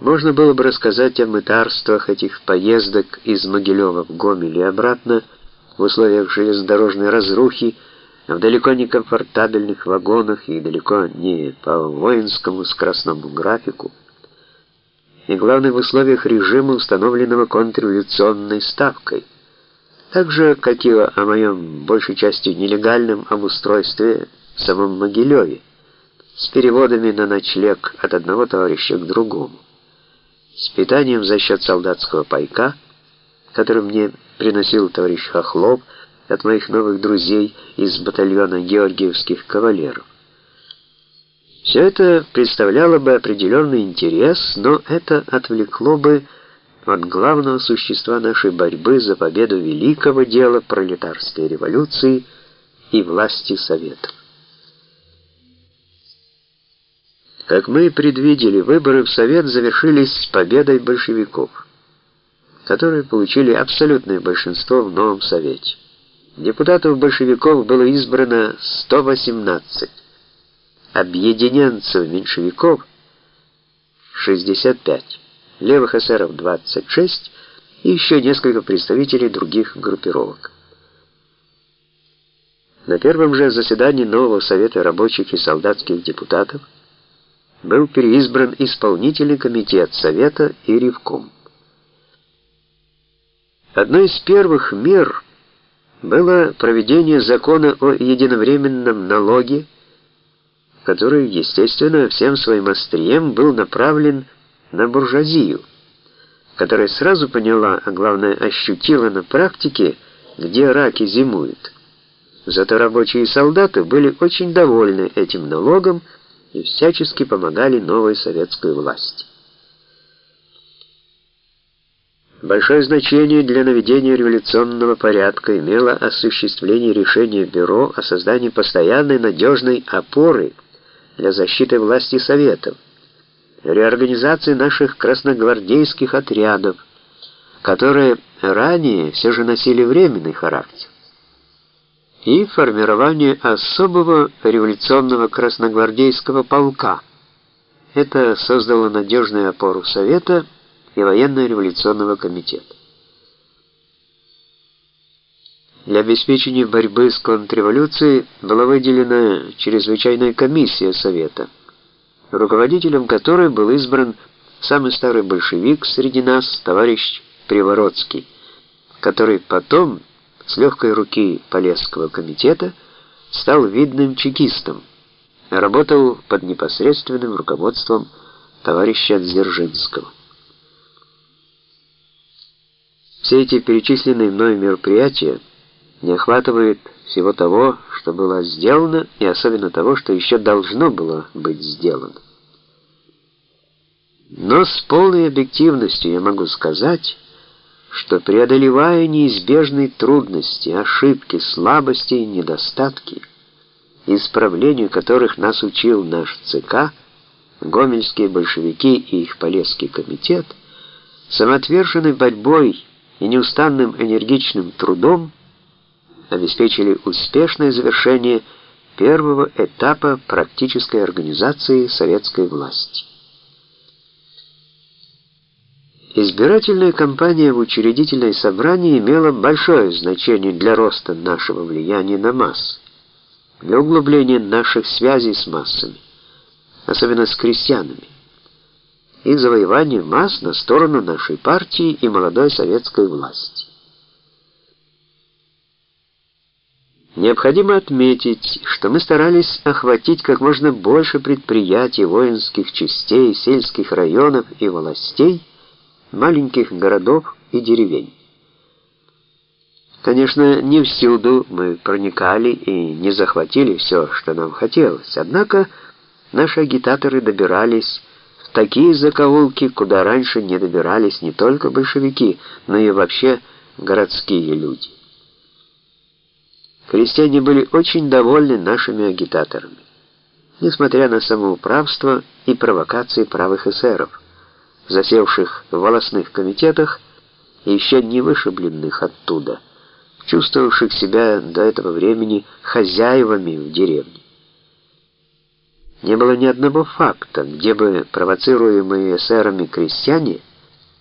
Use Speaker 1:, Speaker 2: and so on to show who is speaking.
Speaker 1: Можно было бы рассказать о мытарствах этих поездок из Могилева в Гомель и обратно в условиях железнодорожной разрухи, в далеко не комфортабельных вагонах и далеко не по воинскому скоростному графику, и главное в условиях режима, установленного контрреволюционной ставкой, так же, как и о моем большей частью нелегальном обустройстве в самом Могилеве, с переводами на ночлег от одного товарища к другому с питанием за счет солдатского пайка, который мне приносил товарищ Хохлов от моих новых друзей из батальона георгиевских кавалеров. Все это представляло бы определенный интерес, но это отвлекло бы от главного существа нашей борьбы за победу великого дела пролетарской революции и власти Советов. Как мы и предвидели, выборы в Совет завершились победой большевиков, которые получили абсолютное большинство в новом Совете. Депутатов большевиков было избрано 118, объединенцев меньшевиков 65, левых эсеров 26 и еще несколько представителей других группировок. На первом же заседании нового Совета рабочих и солдатских депутатов был переизбран исполнительный комитет Совета и Ревком. Одной из первых мер было проведение закона о единовременном налоге, который, естественно, всем своим острием был направлен на буржуазию, которая сразу поняла, а главное ощутила на практике, где раки зимуют. Зато рабочие и солдаты были очень довольны этим налогом, и всячески помогали новой советской власти. Большое значение для наведения революционного порядка имело осуществление решения Бюро о создании постоянной надежной опоры для защиты власти Советов, реорганизации наших красногвардейских отрядов, которые ранее все же носили временный характер и формирование особого революционного красногвардейского полка. Это создало надежную опору Совета и военно-революционного комитета. Для обеспечения борьбы с контрреволюцией была выделена чрезвычайная комиссия Совета, руководителем которой был избран самый старый большевик среди нас, товарищ Привородский, который потом с легкой руки Полесского комитета стал видным чекистом, работал под непосредственным руководством товарища Дзержинского. Все эти перечисленные мной мероприятия не охватывают всего того, что было сделано, и особенно того, что еще должно было быть сделано. Но с полной объективностью я могу сказать, что преодолевая неизбежные трудности, ошибки, слабости и недостатки, исправлению которых нас учил наш ЦК, гомельские большевики и их Полесский комитет, самоотверженной борьбой и неустанным энергичным трудом обеспечили успешное завершение первого этапа практической организации советской власти. Избирательная кампания в учредительное собрание имела большое значение для роста нашего влияния на массы, для углубления наших связей с массами, особенно с крестьянами, и завоевания масс на сторону нашей партии и молодой советской власти. Необходимо отметить, что мы старались охватить как можно больше предприятий, воинских частей, сельских районов и властей, маленьких городов и деревень. Конечно, не всюду мы проникали и не захватили все, что нам хотелось. Однако наши агитаторы добирались в такие закоулки, куда раньше не добирались не только большевики, но и вообще городские люди. Крестьяне были очень довольны нашими агитаторами, несмотря на самоуправство и провокации правых эсеров засевших в волосных комитетах и еще не вышибленных оттуда, чувствовавших себя до этого времени хозяевами в деревне. не было ни одного факта, где бы провоцируемые эсерами крестьяне